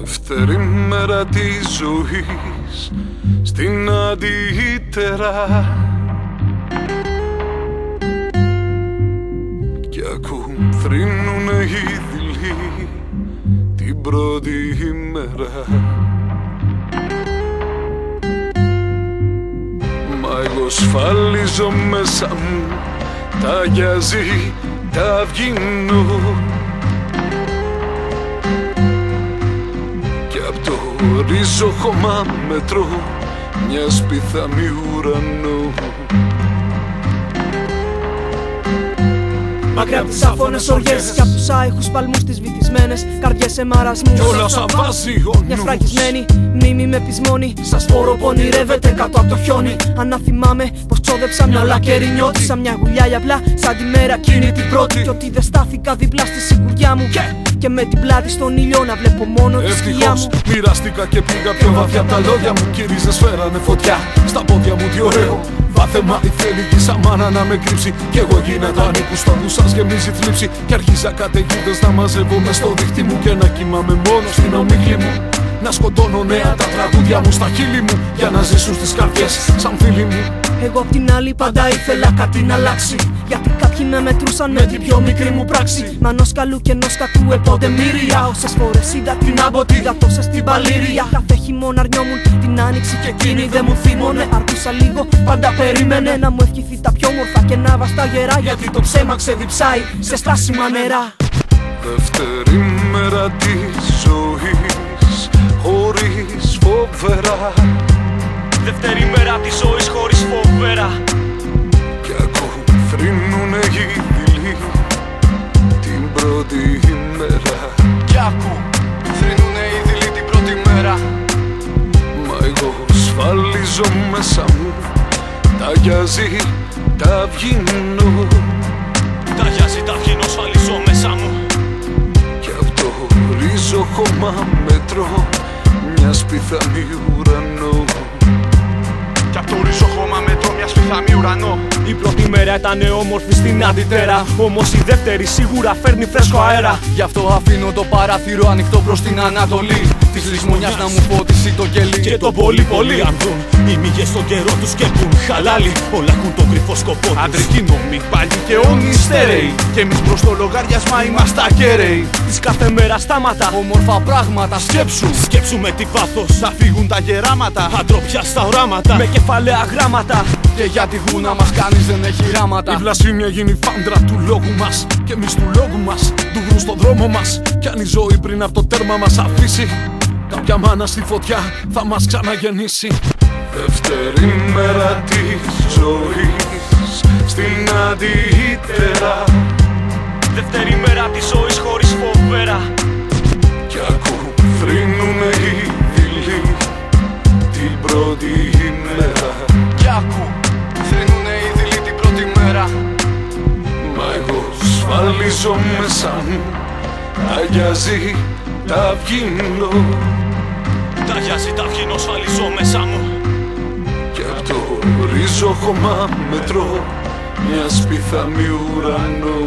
Δεύτερη μέρα της ζωής στην αντίτερα Κι ακούν θρύνουνε οι δειλοί την πρώτη μέρα. Μα εγώ σφάλιζω μέσα μου τα γιαζί, τα βγίνω απ' το ρίζοχωμα μετρώ μιας σπιθαμή ουρανό Μακριά από τις άφωνες οργές και από τους άϊχου παλμούς τις βυθισμένες καρδιές σε μαρασμούς. Κι όλα όσα βάζει ο Μια νους σφραγισμένη μνήμη με πεισμόνη. Σα φόρο που ονειρεύεται κάτω από το χιόνι. Αν να θυμάμαι πως ξόδεψα μια ολάκερη νιώτη. Σαν μια γουλιά απλά, σαν τη μέρα εκείνη την πρώτη. Και ότι δεν στάθηκα δίπλα στη σιγουριά μου. Και με την πλάτη στον ήλιο να βλέπω μόνο τη σκιά Ευτυχώς μου. μοιραστήκα και πήγα πιο βαθιά. Απ' τα λόγια μου Κυρίζες φέρανε φωτιά. Στα πόδια μου τι ωραίο. Βάθεμα η θέλει και σαν μάνα να με κρύψει. Κι εγώ γίνα ανήκου στο που σας γεμίζει θλίψη. Κι αρχίζα καταιγίδες να μαζεύω μες στο δίχτυ μου. Και να κοιμάμαι μόνο στην ομίχλη μου. Να σκοτώνω νέα τα τραγούδια μου στα χείλη μου. Για να ζήσουν στις καρδιές σαν φίλοι μου. Εγώ απ' την άλλη πάντα ήθελα κάτι να αλλάξει. Γιατί κάποιοι με μετρούσαν με την πιο μικρή μου πράξη. Μα ενός καλού και ενός κακού επότε μύρια Όσες φορές είδα την άμποτη, είδα τόσες στην παλήρια. Κάθε χειμώνα αρνιόμουν την άνοιξη και εκείνη δεν μου θύμωνε Αρκούσα λίγο, πάντα περίμενε να μου ευχηθεί τα πιο μορφά και να βαστά γερά. Γιατί το ψέμα ξεδιψάει σε στάσιμα νερά. Δεύτερη μέρα της ζωής χωρίς φοβερά. Δεύτερη μέρα της ζωής χωρίς φοβέρα. Κι ακούν θρύνουνε οι δειλοί. Την πρώτη μέρα Κι άκου, θρύνουνε οι δειλοί την πρώτη μέρα. Μα εγώ σφαλίζω μέσα μου. Τα γιαζί, τα βγίνω Τα γιάζει τα βγαίνω, ασφαλίζω μέσα μου. Κι απ' το ρίζοχωμα μετρώ Μιας σπιθανή ουρανό. Κι απ' το ρίζοχώμα μετρώ μια σπιθαμή ουρανό. Η πρώτη μέρα ήταν όμορφη στην αντιτέρα. Όμως η δεύτερη σίγουρα φέρνει φρέσκο αέρα. Γι' αυτό αφήνω το παράθυρο ανοιχτό προς την Ανατολή. Της λησμονιάς να μου φωτίσει το κελί. Και το πολύ πολύ αν δουν. Οι μύγες στον καιρό τους σκέπουν Χαλάλι. Όλα έχουν τον κρυφό σκοπό τους. Αντρική νόμη, πάλι και όνοι στέρεοι. Κι εμείς προς το λογάριασμα είμαστε ακέραιοι. Της κάθε μέρα στάματα Όμορφα πράγματα σκέψου. Σκέψου με τι βάθος. Θα φύγουν τα γεράματα Αντροπιά στα οράματα. Με κεφαλαία γράμματα Και για τη γούνα μας κανείς δεν έχει Η ράματα βλασφήμια γίνει φάντρα του λόγου μας. Κι εμείς του λόγου μας, του βρουν στον δρόμο μας. Κι αν η ζωή πριν από το τέρμα μας αφήσει Κάποια μάνα στη φωτιά θα μας ξαναγεννήσει. Δεύτερη μέρα της ζωής στην αντίτερα Δεύτερη μέρα της ζωής χωρίς φοβέρα. Κι ακού θρύνουνε οι δειλοί την πρώτη μέρα. Κι άκου, σφαλίζω μέσα μου Τα γιαζί, τα βγίνω Τα γιάζει τα βγαίνω, ασφαλίζω μέσα μου. Κι απ' το ρίζοχωμα μετρώ Μιας σπιθαμή ουρανό